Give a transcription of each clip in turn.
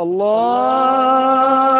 اللہ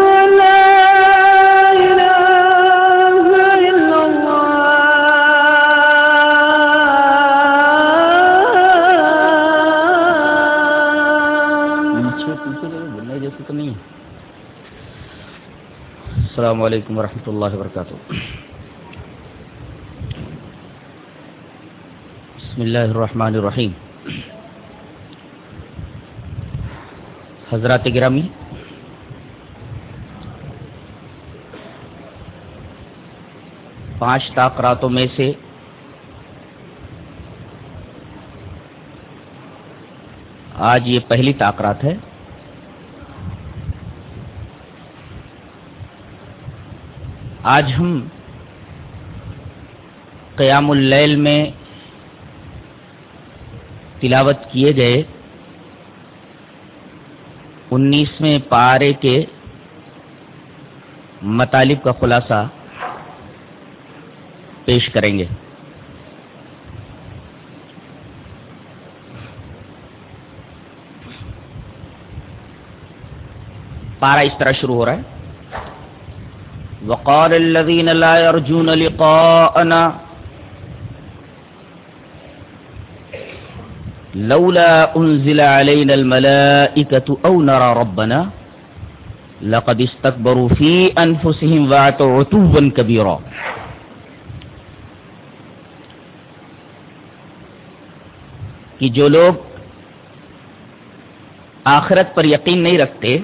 السلام علیکم ورحمۃ اللہ وبرکاتہ۔ بسم اللہ الرحمن الرحیم۔ حضرات گرامی، پانچ تاکراتوں میں سے آج یہ پہلی تاکرات ہے۔ آج ہم قیام اللیل میں تلاوت کیے گئے انیسویں پارے کے مطالب کا خلاصہ پیش کریں گے۔ پارا اس طرح شروع ہو رہا ہے۔ وقال الذين لا يرجون لقاءنا لولا انزل علينا الملائكه او نرى ربنا لقد استكبروا في انفسهم واتوا عتوا كبيرا. کہ جو لوگ آخرت پر یقین نہیں رکھتے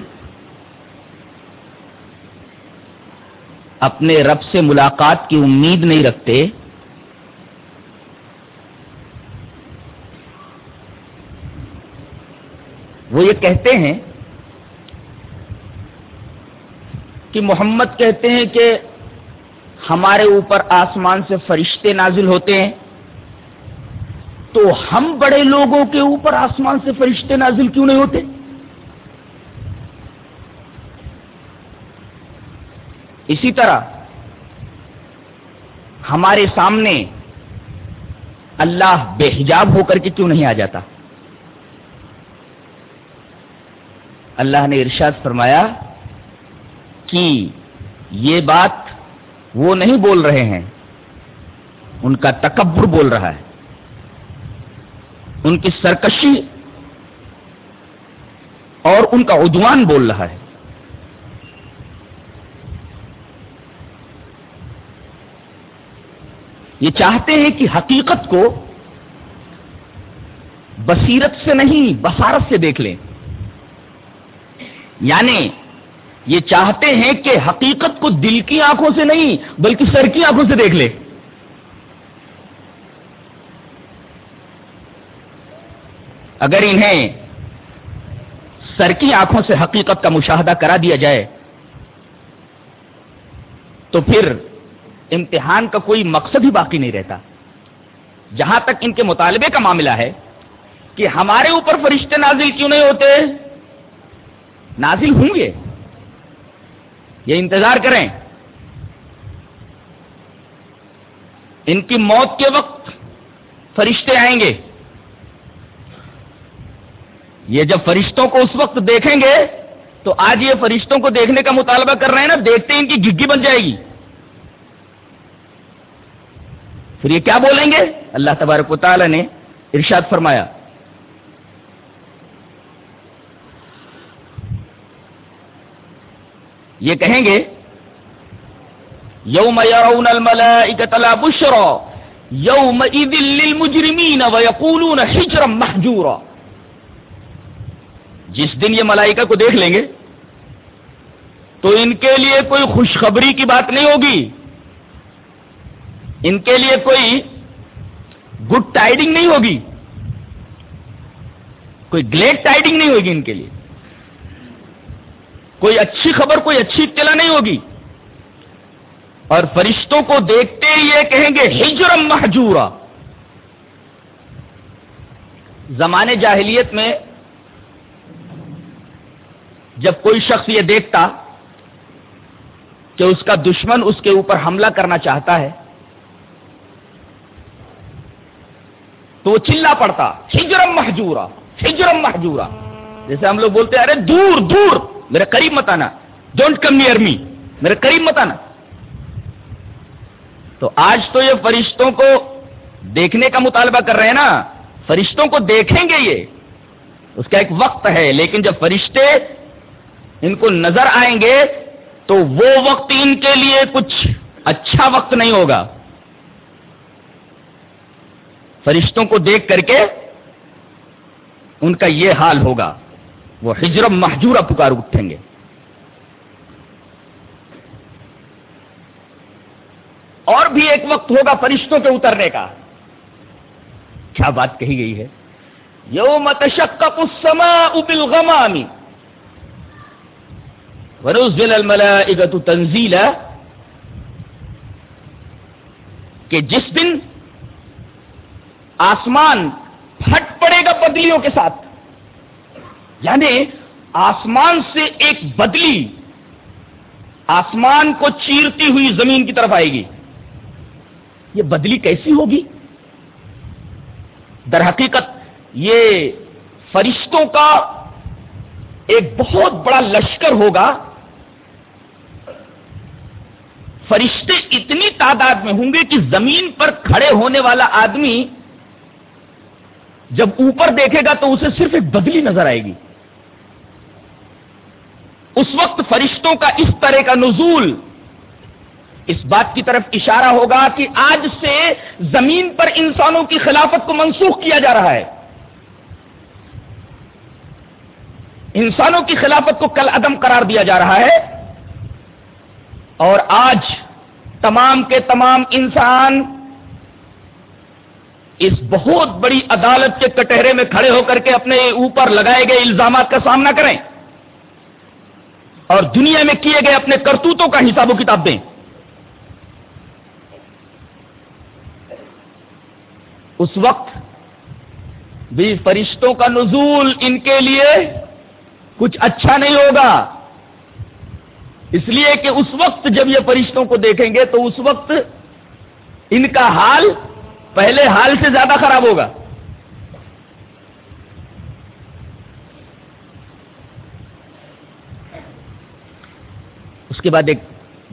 اپنے رب سے ملاقات کی امید نہیں رکھتے۔ وہ یہ کہتے ہیں کہ محمد کہتے ہیں کہ ہمارے اوپر آسمان سے فرشتے نازل ہوتے ہیں۔ تو ہم بڑے لوگوں کے اوپر آسمان سے فرشتے نازل کیوں نہیں ہوتے؟ اسی طرح ہمارے سامنے اللہ بے حجاب ہو کر کے کیوں نہیں آ جاتا؟ اللہ نے ارشاد فرمایا کہ یہ بات وہ نہیں بول رہے ہیں، ان کا تکبر بول رہا ہے۔ ان کی سرکشی اور ان کا عدوان بول رہا ہے۔ یہ چاہتے ہیں کہ حقیقت کو بصیرت سے نہیں، بصارت سے دیکھ لیں۔ یعنی یہ چاہتے ہیں کہ حقیقت کو دل کی آنکھوں سے نہیں، بلکہ سر کی آنکھوں سے دیکھ لے اگر انہیں سر کی آنکھوں سے حقیقت کا مشاہدہ کرا دیا جائے، تو پھر امتحان کا کوئی مقصد ہی باقی نہیں رہتا۔ جہاں تک ان کے مطالبے کا معاملہ ہے کہ ہمارے اوپر فرشتے نازل کیوں نہیں ہوتے؟ نازل ہوں گے۔ یہ انتظار کریں۔ ان کی موت کے وقت فرشتے آئیں گے۔ یہ جب فرشتوں کو اس وقت دیکھیں گے، تو آج یہ فرشتوں کو دیکھنے کا مطالبہ کر رہے ہیں نا، دیکھتے ان کی گگی بن جائے گی۔ پھر یہ کیا بولیں گے؟ اللہ تبارک و تعالی نے ارشاد فرمایا۔ یہ کہیں گے، یوم یرون الملائکۃ لا بشرا یوم للمجرمین ویقولون حجرا محجورا۔ جس دن یہ ملائکہ کو دیکھ لیں گے، تو ان کے لیے کوئی خوشخبری کی بات نہیں ہوگی۔ ان کے لیے کوئی گڈ ٹائڈنگ نہیں ہوگی۔ کوئی گلیڈ ٹائڈنگ نہیں ہوگی ان کے لیے۔ کوئی اچھی خبر، کوئی اچھی اطلاع نہیں ہوگی۔ اور فرشتوں کو دیکھتے ہی یہ کہیں گے، ہجرم محجورا زمانے جاہلیت میں جب کوئی شخص یہ دیکھتا کہ اس کا دشمن اس کے اوپر حملہ کرنا چاہتا ہے تو وہ چلا پڑتا۔ ہجرم محجورا ہجرم محجورا۔ جیسے ہم لوگ بولتے ہیں، ارے دور دور، میرے قریب مت آنا۔ ڈونٹ کم نیئر می میرے قریب مت آنا۔ تو آج تو یہ فرشتوں کو دیکھنے کا مطالبہ کر رہے ہیں نا۔ فرشتوں کو دیکھیں گے یہ۔ اس کا ایک وقت ہے، لیکن جب فرشتے ان کو نظر آئیں گے، تو وہ وقت ان کے لیے کچھ اچھا وقت نہیں ہوگا۔ فرشتوں کو دیکھ کر کے ان کا یہ حال ہوگا۔ وہ ہجرم محجورہ پکار اٹھیں گے۔ اور بھی ایک وقت ہوگا فرشتوں کے اترنے کا۔ کیا بات کہی گئی ہے؟ یوم تشقق السماء بالغمام۔ ونزل الملائکۃ تنزیلا۔ کہ جس دن آسمان پھٹ پڑے گا بدلیوں کے ساتھ۔ یعنی آسمان سے ایک بدلی آسمان کو چیرتی ہوئی زمین کی طرف آئے گی۔ یہ بدلی کیسی ہوگی؟ در حقیقت یہ فرشتوں کا ایک بہت بڑا لشکر ہوگا۔ فرشتے اتنی تعداد میں ہوں گے کہ زمین پر کھڑے ہونے والا آدمی جب اوپر دیکھے گا تو اسے صرف ایک بدلی نظر آئے گی۔ اس وقت فرشتوں کا اس طرح کا نزول اس بات کی طرف اشارہ ہوگا کہ آج سے زمین پر انسانوں کی خلافت کو منسوخ کیا جا رہا ہے۔ انسانوں کی خلافت کو کل عدم قرار دیا جا رہا ہے۔ اور آج تمام کے تمام انسان اس بہت بڑی عدالت کے کٹہرے میں کھڑے ہو کر کے اپنے اوپر لگائے گئے الزامات کا سامنا کریں اور دنیا میں کیے گئے اپنے کرتوتوں کا حساب و کتاب دیں۔ اس وقت بھی فرشتوں کا نزول ان کے لیے کچھ اچھا نہیں ہوگا۔ اس لیے کہ اس وقت جب یہ فرشتوں کو دیکھیں گے تو اس وقت ان کا حال پہلے حال سے زیادہ خراب ہوگا۔ اس کے بعد ایک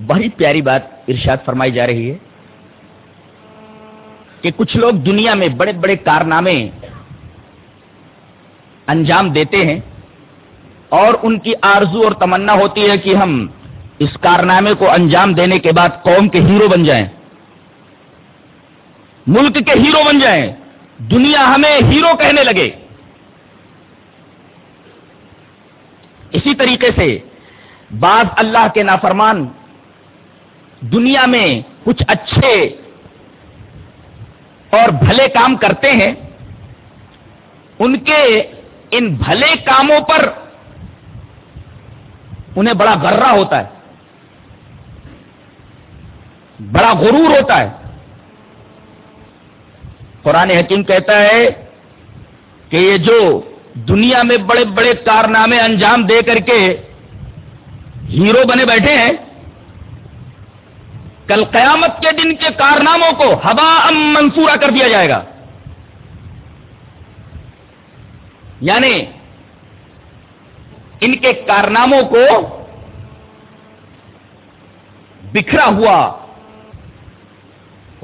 بڑی پیاری بات ارشاد فرمائی جا رہی ہے کہ کچھ لوگ دنیا میں بڑے بڑے کارنامے انجام دیتے ہیں اور ان کی آرزو اور تمنا ہوتی ہے کہ ہم اس کارنامے کو انجام دینے کے بعد قوم کے ہیرو بن جائیں۔ ملک کے ہیرو بن جائیں، دنیا ہمیں ہیرو کہنے لگے۔ اسی طریقے سے بعض اللہ کے نافرمان دنیا میں کچھ اچھے اور بھلے کام کرتے ہیں۔ ان کے ان بھلے کاموں پر انہیں بڑا غرہ ہوتا ہے، بڑا غرور ہوتا ہے۔ قرآن حکیم کہتا ہے کہ یہ جو دنیا میں بڑے بڑے کارنامے انجام دے کر کے ہیرو بنے بیٹھے ہیں، کل قیامت کے دن کے کارناموں کو ہوا ام منصورہ کر دیا جائے گا۔ یعنی ان کے کارناموں کو بکھرا ہوا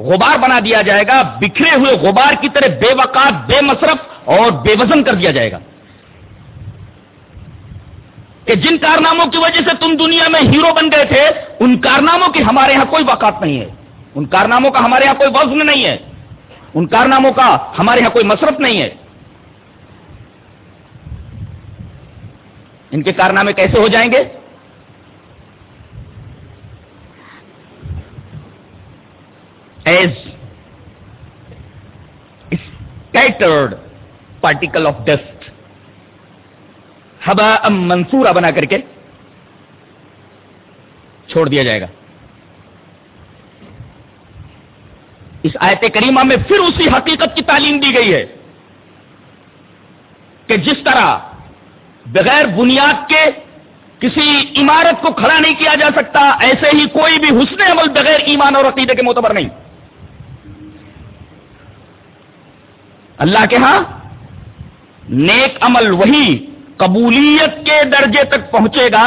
غبار بنا دیا جائے گا، بکھرے ہوئے غبار کی طرح بے وقات بے مصرف اور بے وزن کر دیا جائے گا۔ کہ جن کارناموں کی وجہ سے تم دنیا میں ہیرو بن گئے تھے، ان کارناموں کی ہمارے یہاں کوئی وقات نہیں ہے۔ ان کارناموں کا ہمارے یہاں کوئی وزن نہیں ہے۔ ان کارناموں کا ہمارے یہاں کوئی مصرف نہیں ہے۔ ان کے کارنامے کیسے ہو جائیں گے؟ اسکیٹرڈ پارٹیکل آف ڈسٹ ہبا ام منصورہ بنا کر کے چھوڑ دیا جائے گا اس آیت کریمہ میں پھر اسی حقیقت کی تعلیم دی گئی ہے کہ جس طرح بغیر بنیاد کے کسی عمارت کو کھڑا نہیں کیا جا سکتا ایسے ہی کوئی بھی حسن عمل بغیر ایمان اور عقیدے کے معتبر نہیں اللہ کے ہاں نیک عمل وہی قبولیت کے درجے تک پہنچے گا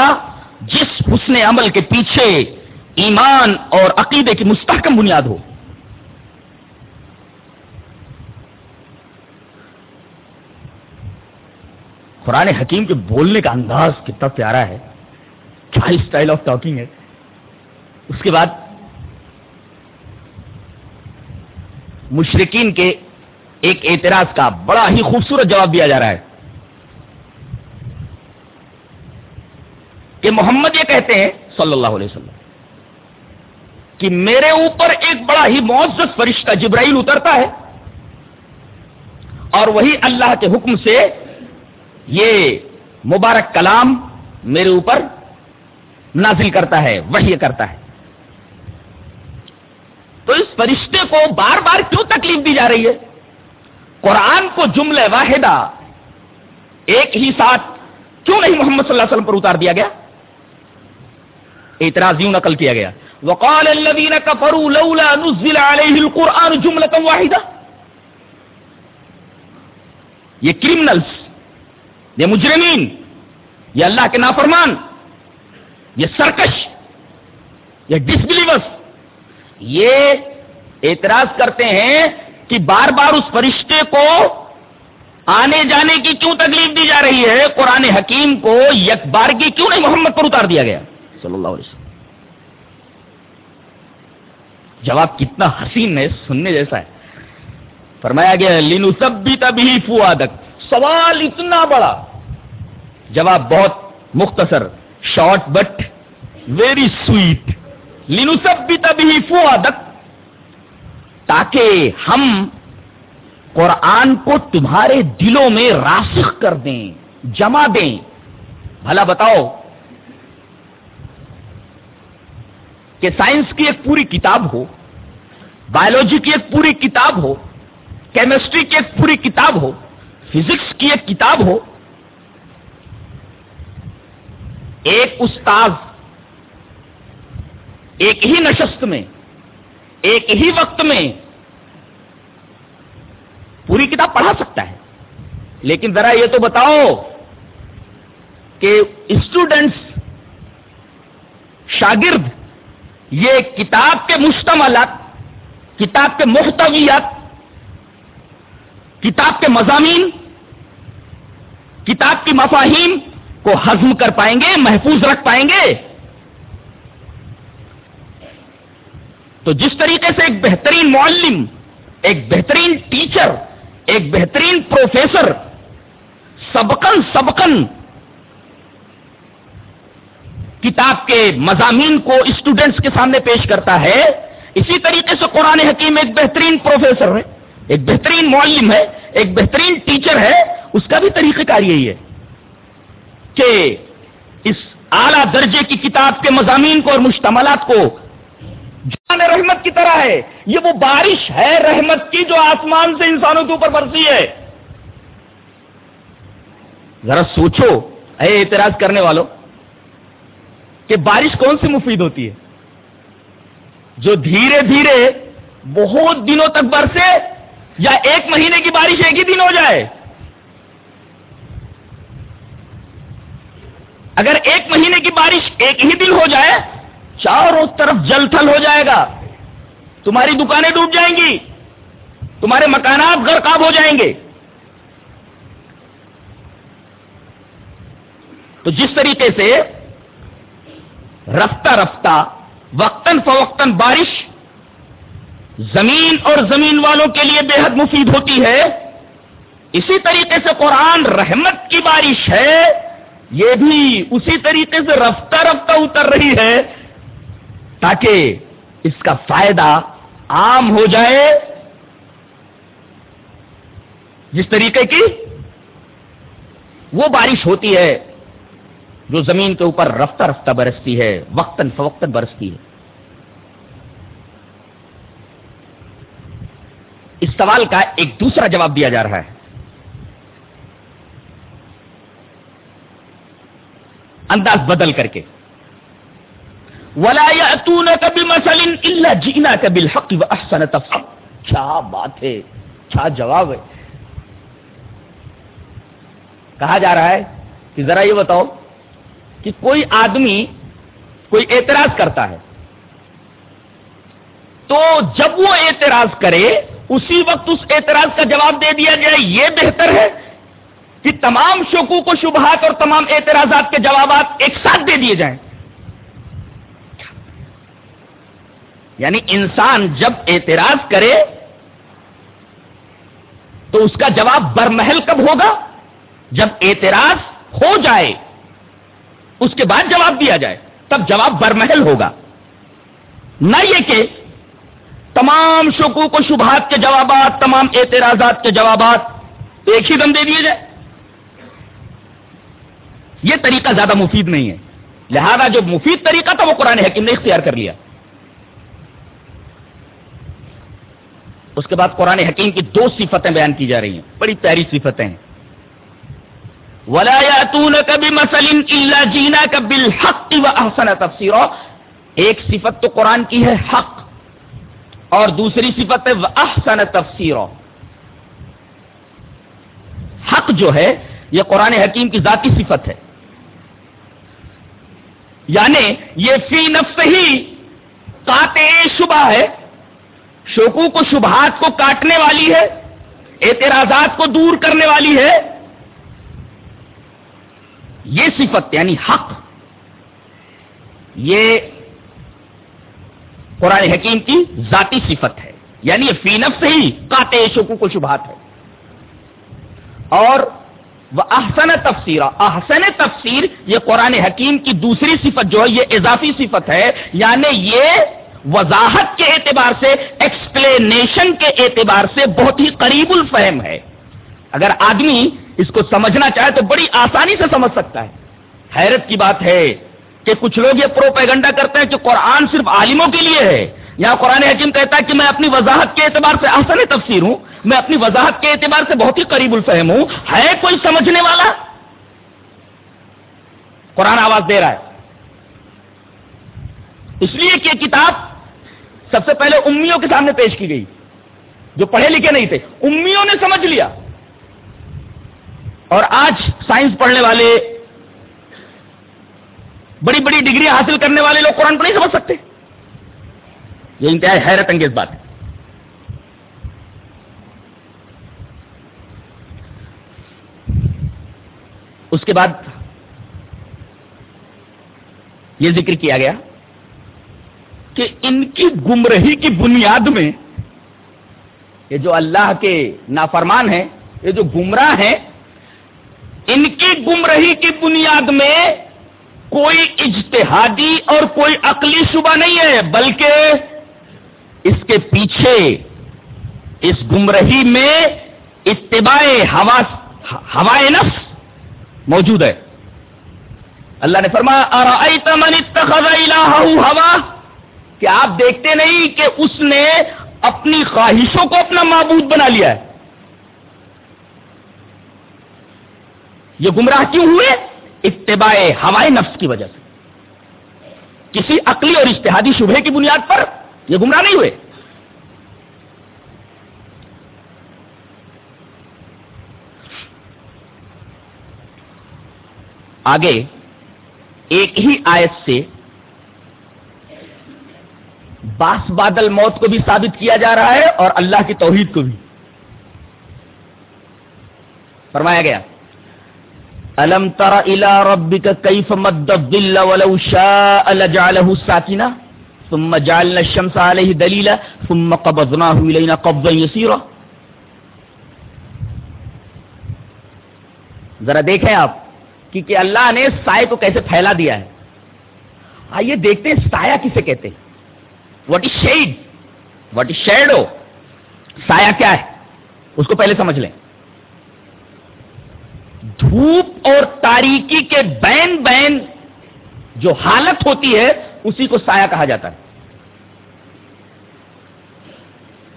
جس حسن عمل کے پیچھے ایمان اور عقیدے کی مستحکم بنیاد ہو۔ قرآن حکیم کے بولنے کا انداز کتنا پیارا ہے، کیا اسٹائل آف ٹاکنگ ہے۔ اس کے بعد مشرقین کے ایک اعتراض کا بڑا ہی خوبصورت جواب دیا جا رہا ہے کہ محمد یہ کہتے ہیں صلی اللہ علیہ وسلم کہ میرے اوپر ایک بڑا ہی معزز فرشتہ جبرائیل اترتا ہے اور وہی اللہ کے حکم سے یہ مبارک کلام میرے اوپر نازل کرتا ہے وہی کرتا ہے۔ تو اس فرشتے کو بار بار کیوں تکلیف دی جا رہی ہے؟ قرآن کو جملہ واحدہ ایک ہی ساتھ کیوں نہیں محمد صلی اللہ علیہ وسلم پر اتار دیا گیا؟ اعتراض یوں نقل کیا گیا۔ وقال الذين كفروا لولا نزل عليه القرآن جملة واحدة۔ یہ کرمنلز یہ مجرمین، یہ اللہ کے نافرمان، یہ سرکش، یہ ڈسبلیورس یہ اعتراض کرتے ہیں کہ بار بار اس فرشتے کو آنے جانے کی کیوں تکلیف دی جا رہی ہے؟ قرآن حکیم کو یک بار کی کیوں نہیں محمد پر اتار دیا گیا؟ صلی اللہ علیہ وسلم۔ جواب کتنا حسین ہے، سننے جیسا ہے۔ فرمایا گیا لینو سب بھی تبھی فوادک سوال اتنا بڑا۔ جواب بہت مختصر، شارٹ بٹ ویری سویٹ لینو سب بھی تبھی فوادک تاکہ ہم قرآن کو تمہارے دلوں میں راسخ کر دیں، جمع دیں۔ بھلا بتاؤ کہ سائنس کی ایک پوری کتاب ہو، بایولوجی کی ایک پوری کتاب ہو، کیمسٹری کی ایک پوری کتاب ہو، فزکس کی ایک کتاب ہو، ایک استاذ، ایک ہی نشست میں ایک ہی وقت میں پوری کتاب پڑھا سکتا ہے۔ لیکن ذرا یہ تو بتاؤ کہ اسٹوڈنٹس شاگرد یہ کتاب کے مشتملات، کتاب کے محتویات، کتاب کے مضامین، کتاب کی مفاہیم کو ہضم کر پائیں گے، محفوظ رکھ پائیں گے۔ تو جس طریقے سے ایک بہترین معلم، ایک بہترین ٹیچر، ایک بہترین پروفیسر سبقن سبقن کتاب کے مضامین کو اسٹوڈنٹس کے سامنے پیش کرتا ہے، اسی طریقے سے قرآن حکیم ایک بہترین پروفیسر ہے، ایک بہترین معلم ہے، ایک بہترین ٹیچر ہے، اس کا بھی طریقہ کار یہی ہے کہ اس اعلی درجے کی کتاب کے مضامین کو اور مشتملات کو جان رحمت کی طرح ہے۔ یہ وہ بارش ہے رحمت کی جو آسمان سے انسانوں کے اوپر برسی ہے۔ ذرا سوچو، اے اعتراض کرنے والوں، کہ بارش کون سی مفید ہوتی ہے؟ جو دھیرے دھیرے بہت دنوں تک برسے یا ایک مہینے کی بارش ایک ہی دن ہو جائے۔ اگر ایک مہینے کی بارش ایک ہی دن ہو جائے چاروں طرف جل تھل ہو جائے گا۔ تمہاری دکانیں ڈوب جائیں گی۔ تمہارے مکانات غرقاب ہو جائیں گے۔ تو جس طریقے سے رفتہ رفتہ، وقتاً فوقتاً بارش زمین اور زمین والوں کے لیے بے حد مفید ہوتی ہے، اسی طریقے سے قرآن رحمت کی بارش ہے، یہ بھی اسی طریقے سے رفتہ رفتہ اتر رہی ہے۔ تاکہ اس کا فائدہ عام ہو جائے۔ جس طریقے کی؟ وہ بارش ہوتی ہے جو زمین کے اوپر رفتہ رفتہ برستی ہے، وقتاً فوقتاً برستی ہے۔ اس سوال کا ایک دوسرا جواب دیا جا رہا ہے۔ انداز بدل کر کے۔ ولا کبھی مسلم اللہ جینا کبھی حق کیا بات ہے؟ کیا جواب ہے؟ کہا جا رہا ہے کہ ذرا یہ بتاؤ کہ کوئی آدمی کوئی اعتراض کرتا ہے تو جب وہ اعتراض کرے، اسی وقت اس اعتراض کا جواب دے دیا جائے یہ بہتر ہے کہ تمام شکوک و شبہات اور تمام اعتراضات کے جوابات ایک ساتھ دے دیے جائیں۔ یعنی انسان جب اعتراض کرے تو اس کا جواب برمحل کب ہوگا؟ جب اعتراض ہو جائے، اس کے بعد جواب دیا جائے، تب جواب برمحل ہوگا۔ نہ یہ کہ تمام شکوک و شبہات کے جوابات، تمام اعتراضات کے جوابات ایک ہی دم دے دیے جائے یہ طریقہ زیادہ مفید نہیں ہے۔ لہذا جو مفید طریقہ تھا وہ قرآن حکیم نے اختیار کر لیا۔ اس کے بعد قرآن حکیم کی دو صفتیں بیان کی جا رہی ہیں۔ بڑی پیاری صفتیں ہیں۔ ولا کبھی مسلم اللہ جینا کبل حق و احسن تفسیر ایک صفت تو قرآن کی ہے حق، اور دوسری صفت ہے احسن تفسیر حق جو ہے، یہ قرآن حکیم کی ذاتی صفت ہے۔ یعنی یہ فی نفس ہی کاتے شبہ ہے۔ شوکو کو شبہات کو کاٹنے والی ہے، اعتراضات کو دور کرنے والی ہے۔ یہ صفت یعنی حق، یہ قرآن حکیم کی ذاتی صفت ہے۔ یعنی یہ فینف سے ہی کاتے شکو کو شبہات ہے۔ اور وہ احسن تفسیر احسن تفسیر یہ قرآن حکیم کی دوسری صفت جو ہے، یہ اضافی صفت ہے یعنی یہ وضاحت کے اعتبار سے ایکسپلینیشن کے اعتبار سے بہت ہی قریب الفہم ہے۔ اگر آدمی اس کو سمجھنا چاہے تو بڑی آسانی سے سمجھ سکتا ہے۔ حیرت کی بات ہے کہ کچھ لوگ یہ پروپیگنڈا کرتے ہیں کہ قرآن صرف عالموں کے لیے ہے۔ یا قرآن حکیم کہتا ہے کہ میں اپنی وضاحت کے اعتبار سے آسان تفسیر ہوں، میں اپنی وضاحت کے اعتبار سے بہت ہی قریب الفہم ہوں۔ ہے کوئی سمجھنے والا؟ قرآن آواز دے رہا ہے۔ اس لیے کہ کتاب سب سے پہلے امیوں کے سامنے پیش کی گئی، جو پڑھے لکھے نہیں تھے، امیوں نے سمجھ لیا۔ اور آج سائنس پڑھنے والے، بڑی بڑی ڈگری حاصل کرنے والے لوگ قرآن کو نہیں سمجھ سکتے۔ یہ انتہائی حیرت انگیز بات ہے۔ اس کے بعد یہ ذکر کیا گیا۔ کہ ان کی گمرہی کی بنیاد میں یہ جو اللہ کے نافرمان ہیں، یہ جو گمراہ ہیں، ان کی گمرہی کی بنیاد میں کوئی اجتہادی اور کوئی عقلی شبہ نہیں ہے، بلکہ اس کے پیچھے، اس گمرہی میں اتباع ہوا ہوائے نفس موجود ہے۔ اللہ نے فرمایا من اتخذ الہہ ہوا؟ کہ آپ دیکھتے نہیں کہ اس نے اپنی خواہشوں کو اپنا معبود بنا لیا ہے۔ یہ گمراہ کیوں ہوئے؟ اتباع ہوائے نفس کی وجہ سے۔ کسی عقلی اور اشتہادی شبہ کی بنیاد پر یہ گمراہ نہیں ہوئے۔ آگے ایک ہی آیت سے باس بادل موت کو بھی ثابت کیا جا رہا ہے اور اللہ کی توحید کو بھی۔ فرمایا گیا۔ الم تر الى ربك كيف مد الظل ولو شاء لجعله ساكنا ثم جعلنا الشمس عليه دليلا ثم قبضناه الينا قبضا يسيرا ذرا دیکھیں آپ کہ اللہ نے سائے کو کیسے پھیلا دیا ہے۔ آئیے دیکھتے ہیں سایہ کسے کہتے ہیں۔ What is shade what is shadow سایہ کیا ہے اس کو پہلے سمجھ لیں دھوپ اور تاریکی کے بین بین جو حالت ہوتی ہے اسی کو سایہ کہا جاتا ہے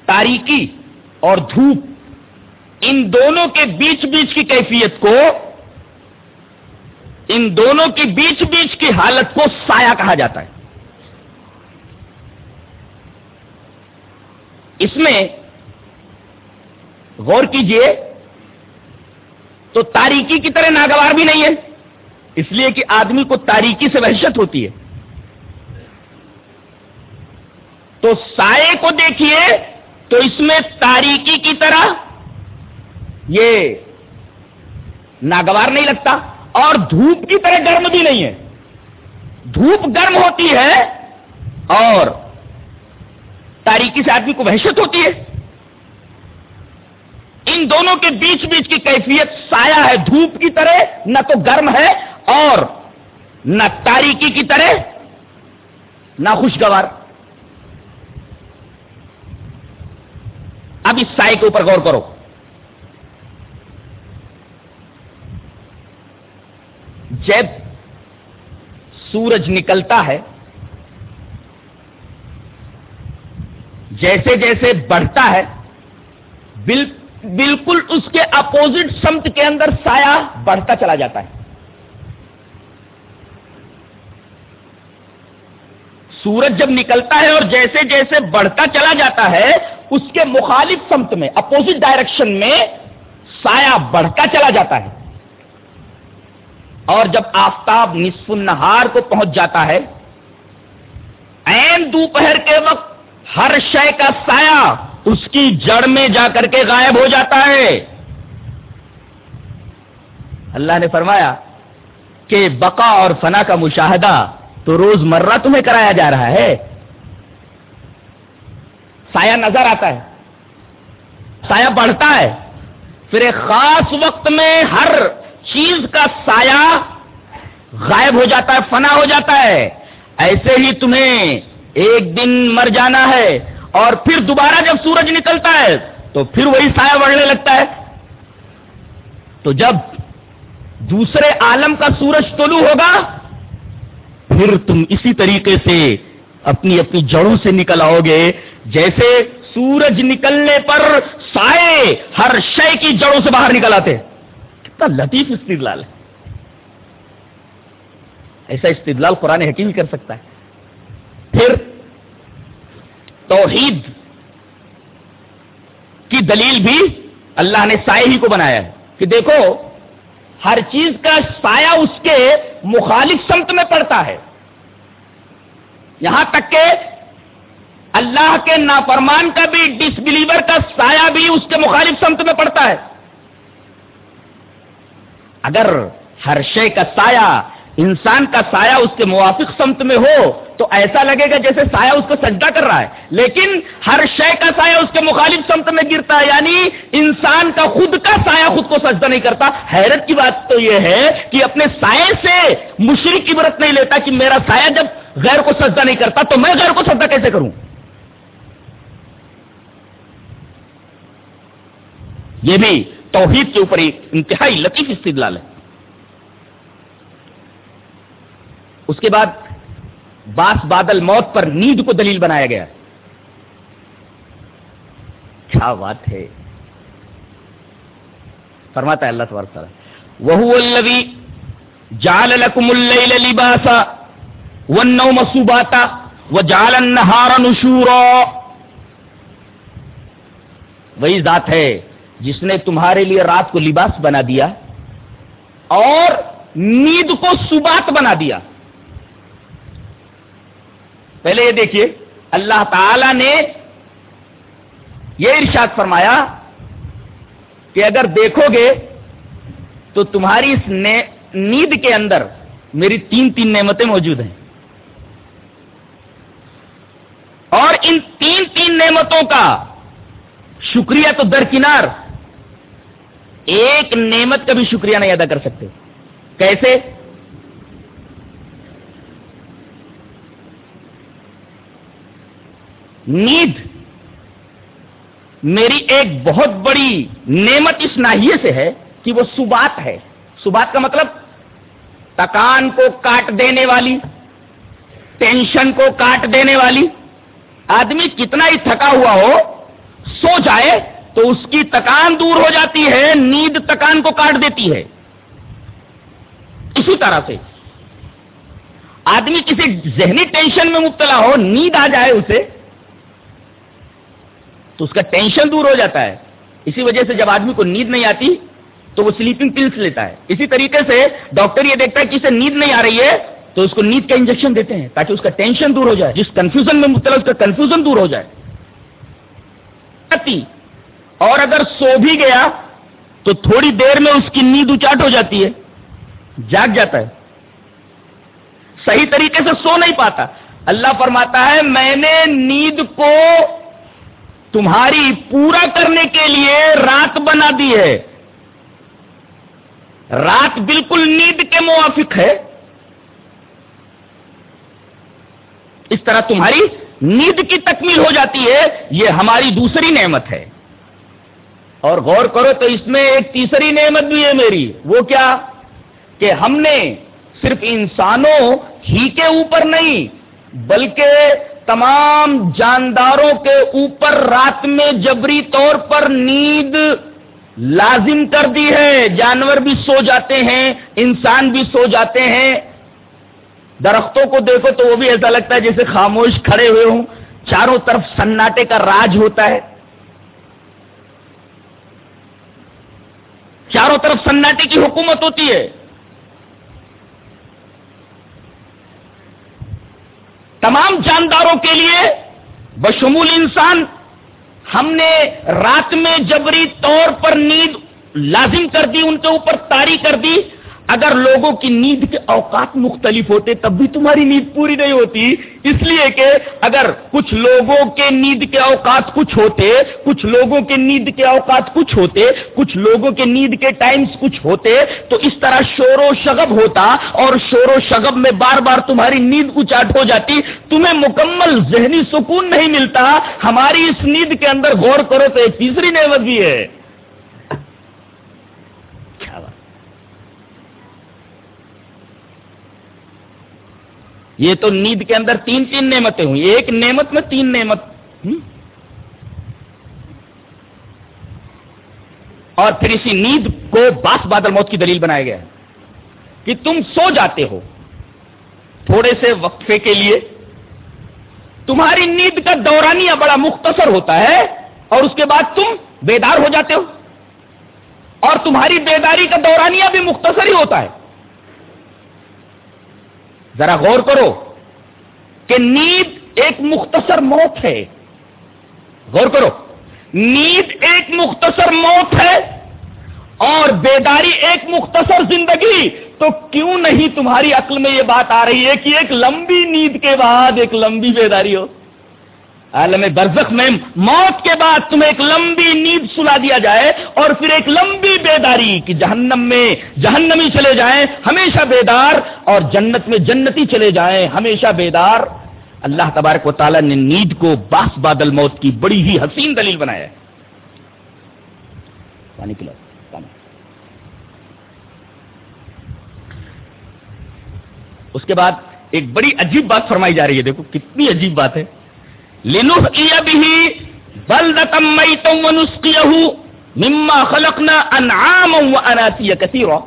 تاریکی اور دھوپ ان دونوں کے بیچ بیچ کی کیفیت کو ان دونوں کی بیچ بیچ کی حالت کو سایہ کہا جاتا ہے اس میں غور کیجیے تو تاریکی کی طرح ناگوار بھی نہیں ہے۔ اس لیے کہ آدمی کو تاریکی سے وحشت ہوتی ہے۔ تو سائے کو دیکھیے تو اس میں تاریکی کی طرح یہ ناگوار نہیں لگتا اور دھوپ کی طرح گرم بھی نہیں ہے۔ دھوپ گرم ہوتی ہے اور تاریکی سے آدمی کو وحشت ہوتی ہے۔ ان دونوں کے بیچ بیچ کی کیفیت سایہ ہے، دھوپ کی طرح، نہ تو گرم ہے اور نہ تاریکی کی طرح، نہ خوشگوار۔ اب اس سائے کے اوپر غور کرو۔ جب سورج نکلتا ہے جیسے جیسے بڑھتا ہے بالکل اس کے اپوزٹ سمت کے اندر سایہ بڑھتا چلا جاتا ہے۔ سورج جب نکلتا ہے اور جیسے جیسے بڑھتا چلا جاتا ہے، اس کے مخالف سمت میں، اپوزٹ ڈائریکشن میں سایہ بڑھتا چلا جاتا ہے۔ اور جب آفتاب نصف النہار کو پہنچ جاتا ہے این دوپہر کے وقت ہر شے کا سایہ اس کی جڑ میں جا کر کے غائب ہو جاتا ہے۔ اللہ نے فرمایا کہ بقا اور فنا کا مشاہدہ تو روز مرہ تمہیں کرایا جا رہا ہے۔ سایہ نظر آتا ہے۔ سایہ بڑھتا ہے۔ پھر ایک خاص وقت میں ہر چیز کا سایہ غائب ہو جاتا ہے، فنا ہو جاتا ہے۔ ایسے ہی تمہیں ایک دن مر جانا ہے اور پھر دوبارہ جب سورج نکلتا ہے تو پھر وہی سایہ بڑھنے لگتا ہے۔ تو جب دوسرے عالم کا سورج طلوع ہوگا، پھر تم اسی طریقے سے اپنی اپنی جڑوں سے نکل آؤ گے۔ جیسے سورج نکلنے پر سائے ہر شے کی جڑوں سے باہر نکل آتے۔ کتنا لطیف استدلال ہے۔ ایسا استدلال قرآن حکیم کر سکتا ہے۔ پھر توحید کی دلیل بھی اللہ نے سائے ہی کو بنایا ہے کہ دیکھو، ہر چیز کا سایہ اس کے مخالف سمت میں پڑتا ہے۔ یہاں تک کہ اللہ کے نافرمان کا بھی ڈس بلیور کا سایہ بھی اس کے مخالف سمت میں پڑتا ہے۔ اگر ہر شے کا سایہ انسان کا سایہ اس کے موافق سمت میں ہو تو ایسا لگے گا جیسے سایہ اس کو سجدہ کر رہا ہے۔ لیکن ہر شے کا سایہ اس کے مخالف سمت میں گرتا ہے یعنی انسان کا خود کا سایہ خود کو سجدہ نہیں کرتا۔ حیرت کی بات تو یہ ہے کہ اپنے سائے سے مشرق عبرت نہیں لیتا کہ میرا سایہ جب غیر کو سجدہ نہیں کرتا تو میں غیر کو سجدہ کیسے کروں؟ یہ بھی توحید کے اوپر ایک انتہائی لطیف استدلال ہے۔ اس کے بعد باس بادل موت پر نیند کو دلیل بنایا گیا۔ کیا بات ہے؟ فرماتا ہے اللہ تبارک تعالیٰ وہ الوی جال لکم اللیل لباسا والنوم سباتا وجعل النہار نشورا۔ وہی ذات ہے جس نے تمہارے لیے رات کو لباس بنا دیا اور نیند کو سبات بنا دیا۔ پہلے یہ دیکھیے، اللہ تعالی نے یہ ارشاد فرمایا کہ اگر دیکھو گے تو تمہاری اس نیند کے اندر میری تین تین نعمتیں موجود ہیں۔ اور ان تین تین نعمتوں کا شکریہ تو درکنار، ایک نعمت کا بھی شکریہ نہیں ادا کر سکتے۔ کیسے؟ نیند۔ میری ایک بہت بڑی نعمت اس ناحیے سے ہے کہ وہ سبات ہے۔ سبات کا مطلب تکان کو کاٹ دینے والی، ٹینشن کو کاٹ دینے والی۔ آدمی کتنا ہی تھکا ہوا ہو، سو جائے تو اس کی تکان دور ہو جاتی ہے، نیند تکان کو کاٹ دیتی ہے۔ اسی طرح سے آدمی کسی ذہنی ٹینشن میں مبتلا ہو، نیند آ جائے اسے تو اس کا ٹینشن دور ہو جاتا ہے۔ اسی وجہ سے جب آدمی کو نیند نہیں آتی، تو وہ سلیپنگ پلس لیتا ہے۔ اسی طریقے سے ڈاکٹر یہ دیکھتا ہے کہ اسے نیند نہیں آ رہی ہے، تو اس کو نیند کا انجیکشن دیتے ہیں تاکہ اس کا ٹینشن دور ہو جائے۔ جس کنفیوژن میں مبتلا اس کا کنفیوژن دور ہو جائے۔ اور اگر سو بھی گیا، تو تھوڑی دیر میں اس کی نیند اچاٹ ہو جاتی ہے، جاگ جاتا ہے۔ صحیح طریقے سے سو نہیں پاتا۔ اللہ فرماتا ہے، میں نے نیند کو تمہاری پورا کرنے کے لیے رات بنا دی ہے۔ رات بالکل نیند کے موافق ہے۔ اس طرح تمہاری نیند کی تکمیل ہو جاتی ہے، یہ ہماری دوسری نعمت ہے۔ اور غور کرو تو اس میں ایک تیسری نعمت بھی ہے میری۔ وہ کیا؟ کہ ہم نے صرف انسانوں ہی کے اوپر نہیں، بلکہ تمام جانداروں کے اوپر رات میں جبری طور پر نیند لازم کر دی ہے۔ جانور بھی سو جاتے ہیں، انسان بھی سو جاتے ہیں۔ درختوں کو دیکھو تو وہ بھی ایسا لگتا ہے جیسے خاموش کھڑے ہوئے ہوں۔ چاروں طرف سناٹے کا راج ہوتا ہے۔ چاروں طرف سناٹے کی حکومت ہوتی ہے۔ تمام جانداروں کے لیے بشمول انسان ہم نے رات میں جبری طور پر نیند لازم کر دی، ان کے اوپر تاری کر دی اگر لوگوں کی نیند کے اوقات مختلف ہوتے، تب بھی تمہاری نیند پوری نہیں ہوتی۔ اس لیے کہ اگر کچھ لوگوں کے نیند کے اوقات کچھ ہوتے، کچھ لوگوں کے نیند کے اوقات کچھ ہوتے، کچھ لوگوں کے نیند کے ٹائمز کچھ ہوتے، تو اس طرح شور و شگب ہوتا اور شور و شگب میں بار بار تمہاری نیند اچاٹ ہو جاتی، تمہیں مکمل ذہنی سکون نہیں ملتا۔ ہماری اس نیند کے اندر غور کرو تو ایک تیسری نعمت بھی ہے۔ یہ تو نیند کے اندر تین تین نعمتیں ہوئی ایک نعمت میں تین نعمت۔ اور پھر اسی نیند کو باس بادل موت کی دلیل بنایا گیا کہ تم سو جاتے ہو تھوڑے سے وقفے کے لیے۔ تمہاری نیند کا دورانیہ بڑا مختصر ہوتا ہے اور اس کے بعد تم بیدار ہو جاتے ہو۔ اور تمہاری بیداری کا دورانیہ بھی مختصر ہی ہوتا ہے۔ ذرا غور کرو کہ نیند ایک مختصر موت ہے۔ غور کرو۔ نیند ایک مختصر موت ہے اور بیداری ایک مختصر زندگی۔ تو کیوں نہیں تمہاری عقل میں یہ بات آ رہی ہے کہ ایک لمبی نیند کے بعد ایک لمبی بیداری ہو؟ عالم برزخ میں موت کے بعد تمہیں ایک لمبی نیند سلا دیا جائے اور پھر ایک لمبی بیداری کی جہنم میں جہنمی چلے جائیں، ہمیشہ بیدار اور جنت میں جنتی چلے جائیں، ہمیشہ بیدار۔ اللہ تبارک و تعالیٰ نے نیند کو باس بادل موت کی بڑی ہی حسین دلیل بنایا ہے۔ پانی پلاؤ اس کے بعد ایک بڑی عجیب بات فرمائی جا رہی ہے، دیکھو کتنی عجیب بات ہے۔ مما خلقنا انعاما واناسیا کثیرا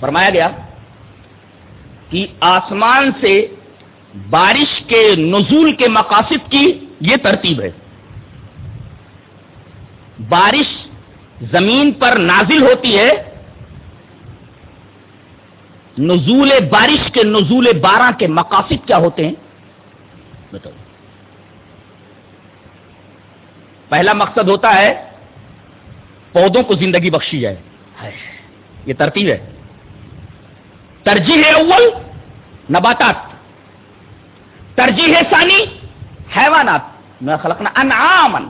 فرمایا گیا کہ آسمان سے بارش کے نزول کے مقاصد کی یہ ترتیب ہے۔ بارش زمین پر نازل ہوتی ہے نزول بارش کے نزول بارہ کے مقاصد کیا ہوتے ہیں؟ بتاؤ۔ پہلا مقصد ہوتا ہے، پودوں کو زندگی بخشی جائے۔ یہ ترتیب ہے۔ ترجیح اول، نباتات۔ ترجیح ثانی، حیوانات۔ میں خلقنا انعامن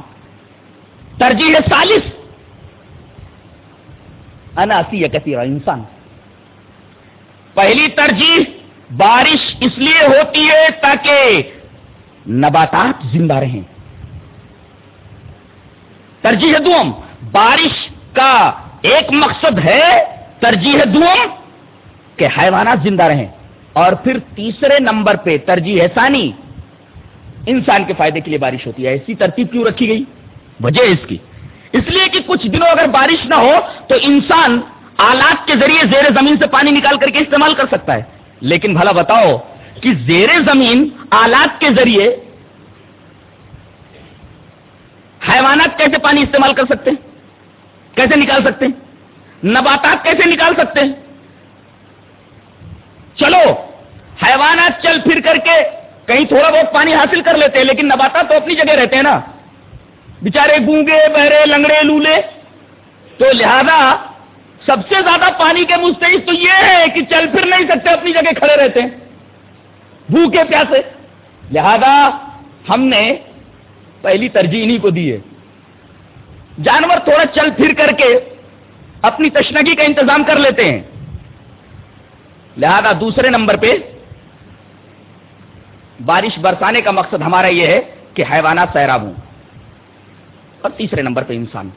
ترجیح سالس اناسی کثیرہ، انسان۔ پہلی ترجیح بارش اس لیے ہوتی ہے تاکہ نباتات زندہ رہیں۔ ترجیح دوم، بارش کا ایک مقصد ہے ترجیح دوم کہ حیوانات زندہ رہیں۔ اور پھر تیسرے نمبر پہ ترجیح ثانی، انسان کے فائدے کے لیے بارش ہوتی ہے۔ ایسی ترتیب کیوں رکھی گئی؟ وجہ اس کی۔ اس لیے کہ کچھ دنوں اگر بارش نہ ہو تو انسان آلات کے ذریعے زیر زمین سے پانی نکال کر کے استعمال کر سکتا ہے۔ لیکن بھلا بتاؤ کہ زیر زمین آلات کے ذریعے حیوانات کیسے پانی استعمال کر سکتے ہیں؟ کیسے نکال سکتے ہیں؟ نباتات کیسے نکال سکتے ہیں؟ چلو، حیوانات چل پھر کر کے کہیں تھوڑا بہت پانی حاصل کر لیتے ہیں، لیکن نباتات تو اپنی جگہ رہتے ہیں نا۔ بےچارے گونگے، بہرے، لنگڑے، لولے۔ تو لہذا سب سے زیادہ پانی کے مستحق تو یہ ہے کہ چل پھر نہیں سکتے، اپنی جگہ کھڑے رہتے ہیں۔ بھوکے پیاسے۔ لہذا ہم نے پہلی ترجیح انہیں کو دی ہے۔ جانور تھوڑا چل پھر کر کے اپنی تشنگی کا انتظام کر لیتے ہیں۔ لہذا دوسرے نمبر پہ بارش برسانے کا مقصد ہمارا یہ ہے کہ حیوانات سیراب ہوں۔ اور تیسرے نمبر پہ انسان۔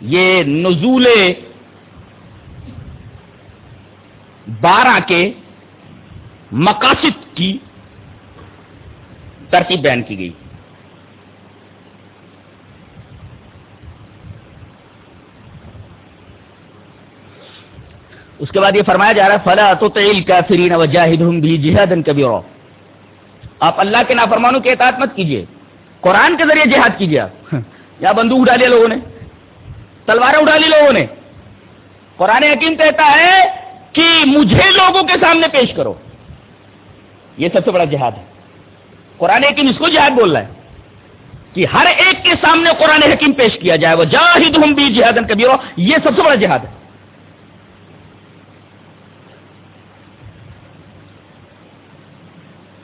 یہ نزول بارہ کے مقاصد کی ترتیب بیان کی گئی۔ اس کے بعد یہ فرمایا جا رہا ہے، فلا تو تیل کا فرین وجاہد بھی جہاد کبھی آپ اللہ کے نافرمانوں کے اطاعت مت کیجیے قرآن کے ذریعے جہاد کیجیے آپ۔ یا بندوق اٹھا لیا لوگوں نے، تلواریں اٹھا لی لوگوں نے۔ قرآن حکیم کہتا ہے کہ مجھے لوگوں کے سامنے پیش کرو۔ یہ سب سے بڑا جہاد ہے۔ قرآن حکیم اس کو جہاد بول رہا ہے کہ ہر ایک کے سامنے قرآن حکیم پیش کیا جائے۔ وہ جاہد ہم بھی جہاد کبھی یہ سب سے بڑا جہاد ہے۔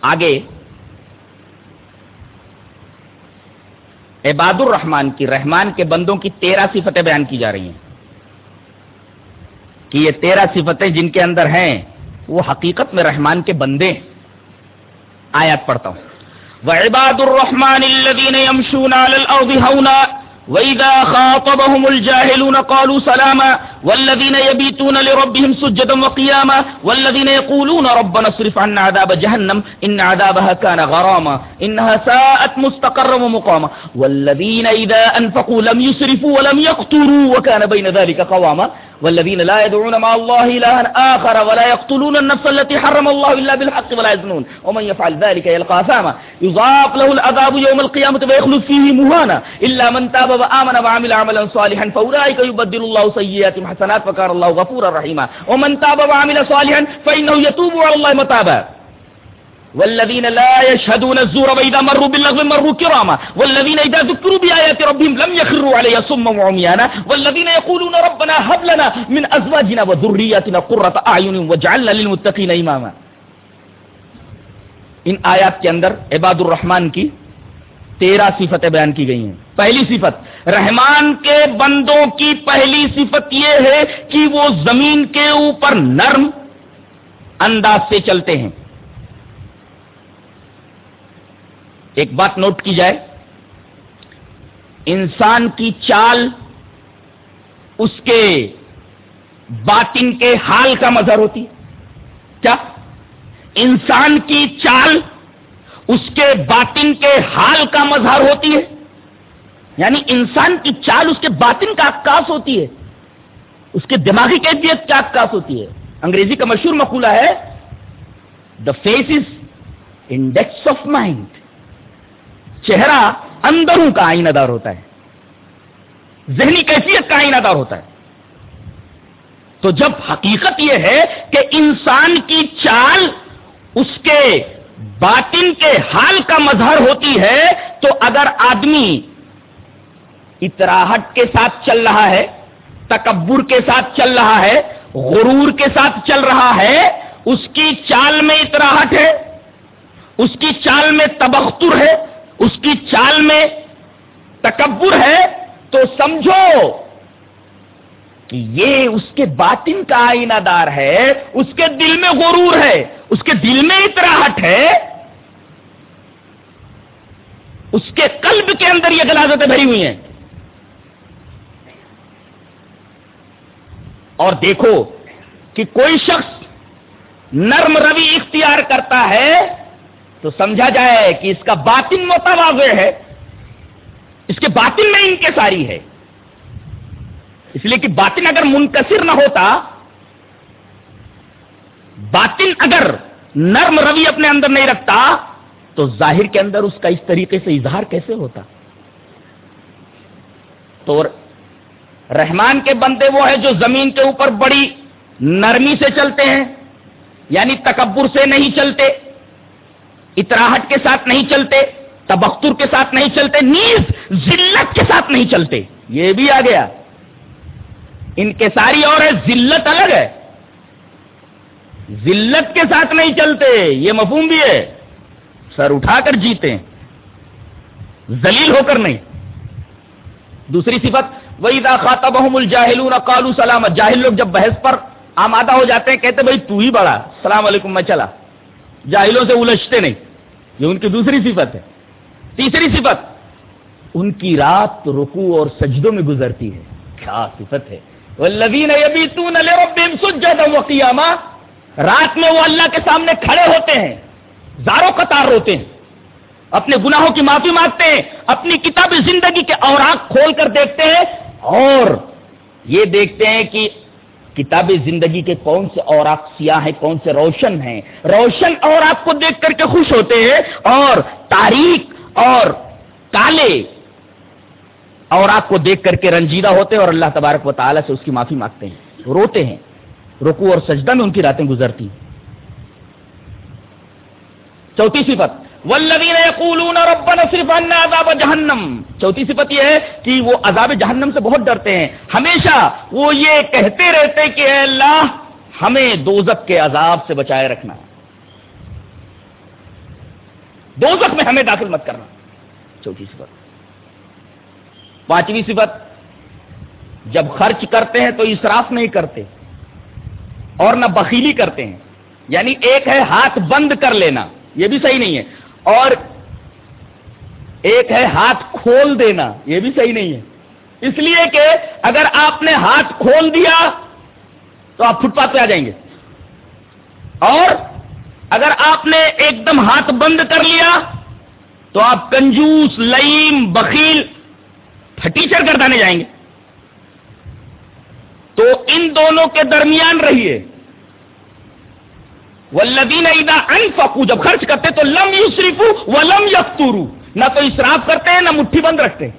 آگے عباد الرحمان کی رحمان کے بندوں کی تیرہ صفتیں بیان کی جا رہی ہیں۔ کہ یہ تیرہ صفتیں جن کے اندر ہیں، وہ حقیقت میں رحمان کے بندے ہیں۔ آیات پڑھتا ہوں۔ وعباد الرحمن الذين يمشون على الارض هونا واذا خاطبهم الجاهلون قالوا سلاما، والذين يبيتون لربهم سجدا وقياما، والذين يقولون ربنا اصرف عنا عذاب جهنم ان عذابها كان غراما انها ساءت مستقرا ومقاما، والذين اذا انفقوا لم يسرفوا ولم يقتروا، وكان بين ذلك قواما والذين لا يدعون مع الله إلها آخر ولا يقتلون النفس التي حرم الله إلا بالحق ولا يزنون. ومن يفعل ذلك يلقى أثاما. يضاف له العذاب يوم القيامة ويخلد فيه مهانا. إلا من تاب وآمن وعمل عملا صالحا فأولئك يبدل الله سيئات حسنات وكان الله غفورا رحيما. ومن تاب وعمل صالحا فإنه يتوب على الله متابا. والذين لا يشهدون الزور واذا مروا باللغو مروا كراما والذين اذا ذكروا بايات ربهم لم يخروا عليها صما وعميانا والذين يقولون ربنا هب لنا من ازواجنا وذرياتنا قرة اعين واجعلنا للمتقين اماما. ان آیات کے اندر عباد الرحمن کی تیرہ صفتیں بیان کی گئی ہیں. پہلی صفت، رحمان کے بندوں کی پہلی صفت یہ ہے کہ وہ زمین کے اوپر نرم انداز سے چلتے ہیں۔ ایک بات نوٹ کی جائے، انسان کی چال اس کے باطن کے حال کا مظہر ہوتی کیا؟ انسان کی چال اس کے باطن کے حال کا مظہر ہوتی ہے۔ یعنی انسان کی چال اس کے باطن کا عکاس ہوتی ہے۔ اس کے دماغی کیفیت کا عکاس ہوتی ہے۔ انگریزی کا مشہور مقولہ ہے the face is index of mind چہرہ اندروں کا آئینہ دار ہوتا ہے۔ ذہنی کیفیت کا آئینہ دار ہوتا ہے۔ تو جب حقیقت یہ ہے کہ انسان کی چال اس کے باطن کے حال کا مظہر ہوتی ہے، تو اگر آدمی اتراہٹ کے ساتھ چل رہا ہے، تکبر کے ساتھ چل رہا ہے، غرور کے ساتھ چل رہا ہے، اس کی چال میں اتراہٹ ہے، اس کی چال میں تبختر ہے اس کی چال میں تکبر ہے تو سمجھو کہ یہ اس کے باطن کا آئینہ دار ہے، اس کے دل میں غرور ہے، اس کے دل میں اتراہٹ ہے۔ اس کے قلب کے اندر یہ غلازتیں بھری ہوئی ہیں۔ اور دیکھو کہ کوئی شخص نرم روی اختیار کرتا ہے تو سمجھا جائے کہ اس کا باطن متواضع ہے، اس کے باطن میں ان کے ساری ہے۔ اس لیے کہ باطن اگر منکسر نہ ہوتا، باطن اگر نرم روی اپنے اندر نہیں رکھتا، تو ظاہر کے اندر اس کا اس طریقے سے اظہار کیسے ہوتا؟ تو رحمان کے بندے وہ ہیں جو زمین کے اوپر بڑی نرمی سے چلتے ہیں یعنی تکبر سے نہیں چلتے۔ اتراہٹ کے ساتھ نہیں چلتے، تبختر کے ساتھ نہیں چلتے، نیز ذلت کے ساتھ نہیں چلتے۔ یہ بھی آ گیا۔ ان کے ساری اور ہے ذلت الگ ہے۔ ذلت کے ساتھ نہیں چلتے، یہ مفہوم بھی ہے۔ سر اٹھا کر جیتے زلیل ہو کر نہیں۔ دوسری صفت وہی دا خاطہ بہم الجاہل کالو سلامت جاہل لوگ جب بحث پر آمادہ ہو جاتے ہیں، کہتے بھائی تو ہی بڑا۔ السلام علیکم، میں چلا۔ جاہلوں سے الجھتے نہیں۔ یہ ان کی دوسری صفت ہے۔ تیسری صفت، ان کی رات رکو اور سجدوں میں گزرتی ہے۔ کیا صفت ہے۔ والذین یبیتون سجدا وقیاما رات میں وہ اللہ کے سامنے کھڑے ہوتے ہیں، زاروں قطار روتے ہیں۔ اپنے گناہوں کی معافی مانگتے ہیں، اپنی کتاب زندگی کے اوراق کھول کر دیکھتے ہیں اور یہ دیکھتے ہیں کہ کتاب زندگی کے کون سے اوراق سیاہ ہیں، کون سے روشن ہیں؟ روشن اوراق کو دیکھ کر کے خوش ہوتے ہیں اور تاریخ اور کالے اور آپ کو دیکھ کر کے رنجیدہ ہوتے ہیں اور اللہ تبارک و تعالیٰ سے اس کی معافی مانگتے ہیں۔ روتے ہیں۔ رکو اور سجدہ میں ان کی راتیں گزرتی چوتھی صفت والذین یقولون ربنا صرف عنا عذاب جہنم۔ چوتھی صفت یہ ہے کہ وہ عذاب جہنم سے بہت ڈرتے ہیں۔ ہمیشہ وہ یہ کہتے رہتے کہ اے اللہ، ہمیں دوزک کے عذاب سے بچائے رکھنا۔ دوزک میں ہمیں داخل مت کرنا۔ چوتھی صفت۔ پانچویں صفت، جب خرچ کرتے ہیں تو اسراف نہیں کرتے اور نہ بخیلی کرتے ہیں۔ یعنی ایک ہے ہاتھ بند کر لینا، یہ بھی صحیح نہیں ہے۔ اور ایک ہے ہاتھ کھول دینا، یہ بھی صحیح نہیں ہے۔ اس لیے کہ اگر آپ نے ہاتھ کھول دیا تو آپ فٹ پاتھ پہ آ جائیں گے۔ اور اگر آپ نے ایک دم ہاتھ بند کر لیا تو آپ کنجوس، لئیم، بخیل ٹیچر گردانے جائیں گے۔ تو ان دونوں کے درمیان رہیے۔ ولدین ادا ان جب خرچ کرتے تو لم یو صرف و لم یفتورو نہ تو اسراف کرتے ہیں، نہ مٹھی بند رکھتے ہیں.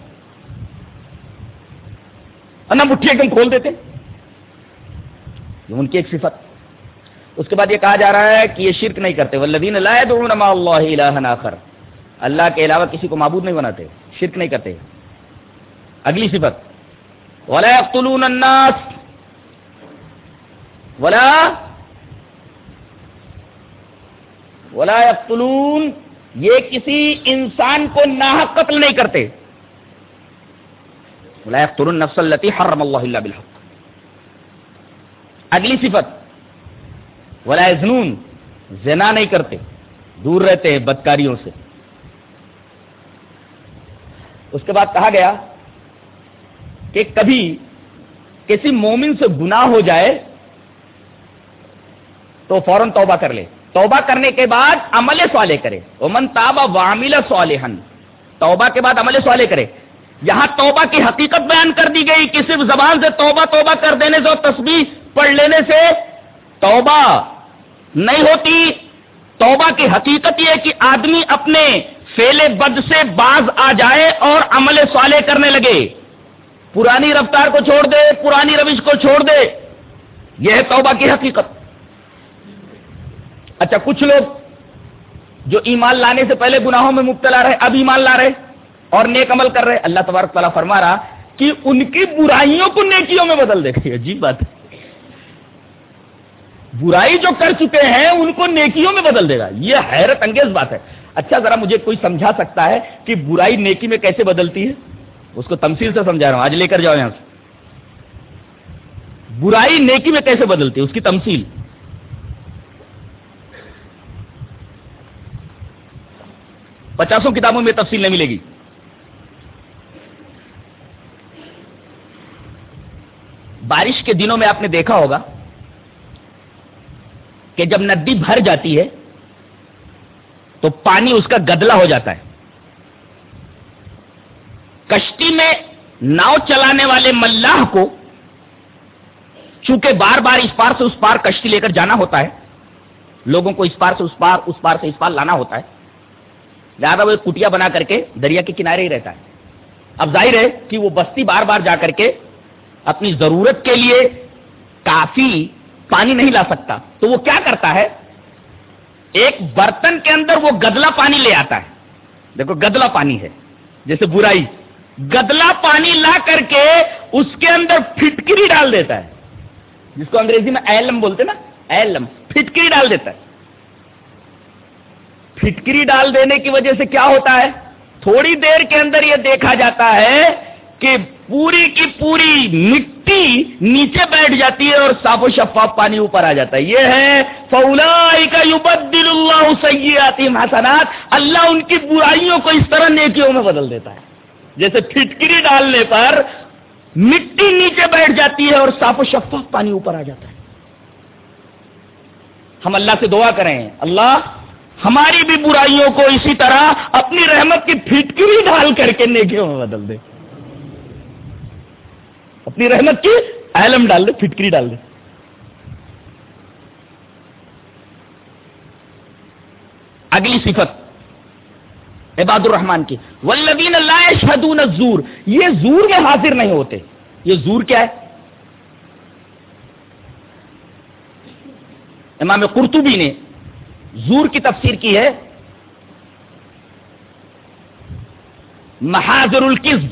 نہ مٹھی ایک دم کھول دیتے یہ ان کی ایک صفت. اس کے بعد یہ کہا جا رہا ہے کہ یہ شرک نہیں کرتے. ولدین اللہ الہ آخر. اللہ کے علاوہ کسی کو معبود نہیں بناتے. شرک نہیں کرتے. اگلی صفت. ولا يقتلون الناس. ولا ولا يقتلون، یہ کسی انسان کو ناحق قتل نہیں کرتے۔ ولا يقتلون النفس التي حرم الله الا بالحق۔ اگلی صفت، ولا يزنون، زنا نہیں کرتے، دور رہتے ہیں بدکاریوں سے۔ اس کے بعد کہا گیا کہ کبھی کسی مومن سے گناہ ہو جائے تو فوراً توبہ کر لے۔ توبہ کرنے کے بعد عمل سوالے کرے۔ امن تابا وامل سوالحن توبہ کے بعد عمل سوالے کرے۔ یہاں توبہ کی حقیقت بیان کر دی گئی کہ صرف زبان سے توبہ توبہ کر دینے سے اور تصویر پڑھ لینے سے توبہ نہیں ہوتی۔ توبہ کی حقیقت یہ کہ آدمی اپنے فیلے بد سے باز آ جائے اور عمل سوالے کرنے لگے۔ پرانی رفتار کو چھوڑ دے، پرانی روش کو چھوڑ دے۔ یہ ہے توبہ کی حقیقت۔ اچھا کچھ لوگ جو ایمان لانے سے پہلے گناہوں میں مبتلا رہے، اب ایمان لا رہے اور نیک عمل کر رہے، اللہ تبارک تعالیٰ فرما رہا کہ ان کی برائیوں کو نیکیوں میں بدل دے۔ عجیب بات ہے۔ برائی جو کر چکے ہیں، ان کو نیکیوں میں بدل دے گا۔ یہ حیرت انگیز بات ہے۔ اچھا ذرا مجھے کوئی سمجھا سکتا ہے کہ برائی نیکی میں کیسے بدلتی ہے؟ اس کو تمثیل سے سمجھا رہا ہوں۔ آج لے کر جاؤ یہاں سے۔ برائی نیکی میں کیسے بدلتی ہے؟ اس کی تمثیل۔ پچاسوں کتابوں میں تفصیل نہیں ملے گی۔ بارش کے دنوں میں آپ نے دیکھا ہوگا کہ جب ندی بھر جاتی ہے تو پانی اس کا گدلا ہو جاتا ہے۔ کشتی میں ناؤ چلانے والے ملاح کو چونکہ بار بار اس پار سے اس پار کشتی لے کر جانا ہوتا ہے، لوگوں کو اس پار سے اس پار اس پار سے اس پار لانا ہوتا ہے۔ زیادہ وہ کٹیا بنا کر کے دریا کے کنارے ہی رہتا ہے۔ اب ظاہر ہے کہ وہ بستی بار بار جا کر کے اپنی ضرورت کے لیے کافی پانی نہیں لا سکتا۔ تو وہ کیا کرتا ہے؟ ایک برتن کے اندر وہ گدلا پانی لے آتا ہے۔ دیکھو، گدلا پانی ہے۔ جیسے برائی۔ گدلا پانی لا کر کے اس کے اندر پھٹکری ڈال دیتا ہے۔ جس کو انگریزی میں ایلم بولتے نا، ایلم۔ پھٹکری ڈال دیتا ہے۔ پھٹکری ڈال دینے کی وجہ سے کیا ہوتا ہے؟ تھوڑی دیر کے اندر یہ دیکھا جاتا ہے کہ پوری کی پوری مٹی نیچے بیٹھ جاتی ہے اور صاف و شفاف پانی اوپر آ جاتا ہے۔ یہ ہے فولا کا یوبدل اللہ سیاتی حسنات۔ اللہ ان کی برائیوں کو اس طرح نیکیوں میں بدل دیتا ہے۔ جیسے پھٹکری ڈالنے پر مٹی نیچے بیٹھ جاتی ہے اور صاف و شفاف پانی اوپر آ جاتا ہے۔ ہم اللہ سے دعا کریں۔ اللہ ہماری بھی برائیوں کو اسی طرح اپنی رحمت کی پھٹکری ڈال کر کے نیکیوں میں بدل دے۔ اپنی رحمت کی ایلم ڈال دے پھٹکری ڈال دے۔ اگلی صفت، عباد الرحمان کی ولبین اللہ شہدون زور یہ زور میں حاضر نہیں ہوتے۔ یہ زور کیا ہے؟ امام قرطبی نے زور کی تفسیر کی ہے، محاذر القز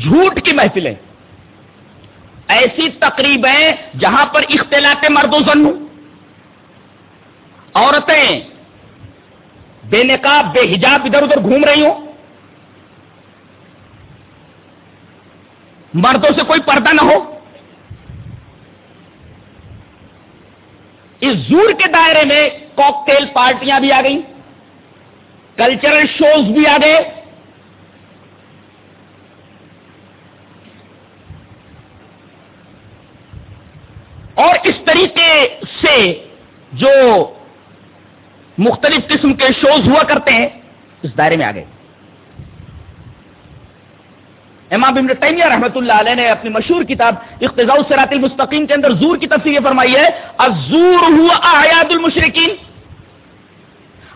جھوٹ کی محفلیں۔ ایسی تقریبیں جہاں پر اختلاط مرد و زن، عورتیں بے نقاب، بے حجاب ادھر ادھر گھوم رہی ہوں۔ مردوں سے کوئی پردہ نہ ہو۔ اس زور کے دائرے میں کاکٹیل پارٹیاں بھی آ گئیں کلچرل شوز بھی آ گئے۔ اور اس طریقے سے جو مختلف قسم کے شوز ہوا کرتے ہیں، اس دائرے میں آ گئے۔ امام ابن تیمیہ رحمۃ اللہ علیہ نے اپنی مشہور کتاب اقتضاء الصراط المستقیم کے اندر زور کی تفسیر فرمائی ہے، الزور ہوا اعیاد المشرکین۔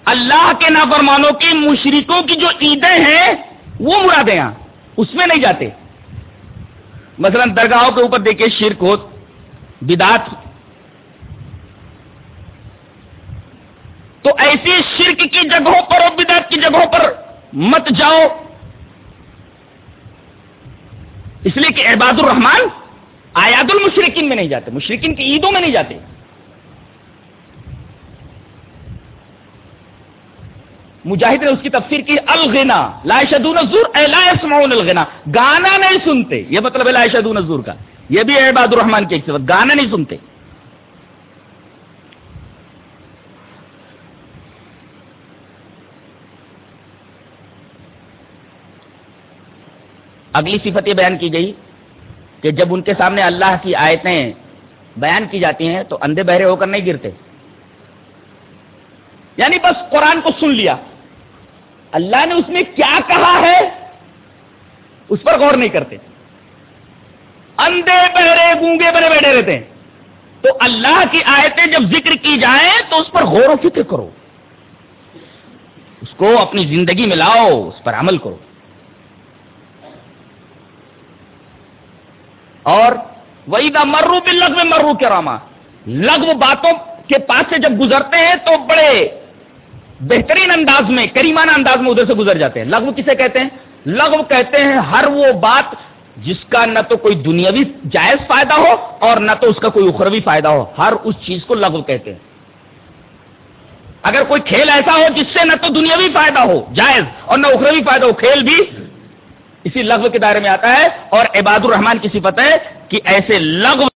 اللہ کے نافرمانوں کی مشرکوں کی جو عیدیں ہیں، وہ مرادیں یہاں اس میں نہیں جاتے۔ مثلا درگاہوں کے اوپر دیکھیے، شرک ہو بدات تو ایسی شرک کی جگہوں پر اور بدعت کی جگہوں پر مت جاؤ۔ اس لیے کہ عباد الرحمان آیاد المشرقین میں نہیں جاتے مشرقین کی عیدوں میں نہیں جاتے۔ مجاہد نے اس کی تفسیر کی، الغنا، لا شدون الزور، اے لا يسمعون الغنا۔ گانا نہیں سنتے، یہ مطلب ہے لا شدون الزور کا۔ یہ بھی عباد الرحمان کی ایک صفت، گانا نہیں سنتے۔ اگلی صفت یہ بیان کی گئی کہ جب ان کے سامنے اللہ کی آیتیں بیان کی جاتی ہیں تو اندھے بہرے ہو کر نہیں گرتے۔ یعنی بس قرآن کو سن لیا۔ اللہ نے اس میں کیا کہا ہے؟ اس پر غور نہیں کرتے۔ اندھے بہرے، گونگے بنے بیٹھے رہتے ہیں۔ تو اللہ کی آیتیں جب ذکر کی جائیں تو اس پر غور و فکر کرو۔ اس کو اپنی زندگی میں لاؤ، اس پر عمل کرو۔ اور وہی مرو بھی لغو مرو کے راما لغو باتوں کے پاس سے جب گزرتے ہیں تو بڑے بہترین انداز میں، کریمانہ انداز میں ادھر سے گزر جاتے ہیں۔ لغو کسے کہتے ہیں؟ لغو کہتے ہیں ہر وہ بات جس کا نہ تو کوئی دنیاوی جائز فائدہ ہو اور نہ تو اس کا کوئی اخروی فائدہ ہو۔ ہر اس چیز کو لغو کہتے ہیں۔ اگر کوئی کھیل ایسا ہو جس سے نہ تو دنیاوی فائدہ ہو، جائز، اور نہ اخروی فائدہ ہو، کھیل بھی اسی لغو کے دائرے میں آتا ہے اور عباد الرحمان کی صفت ہے کہ ایسے لغو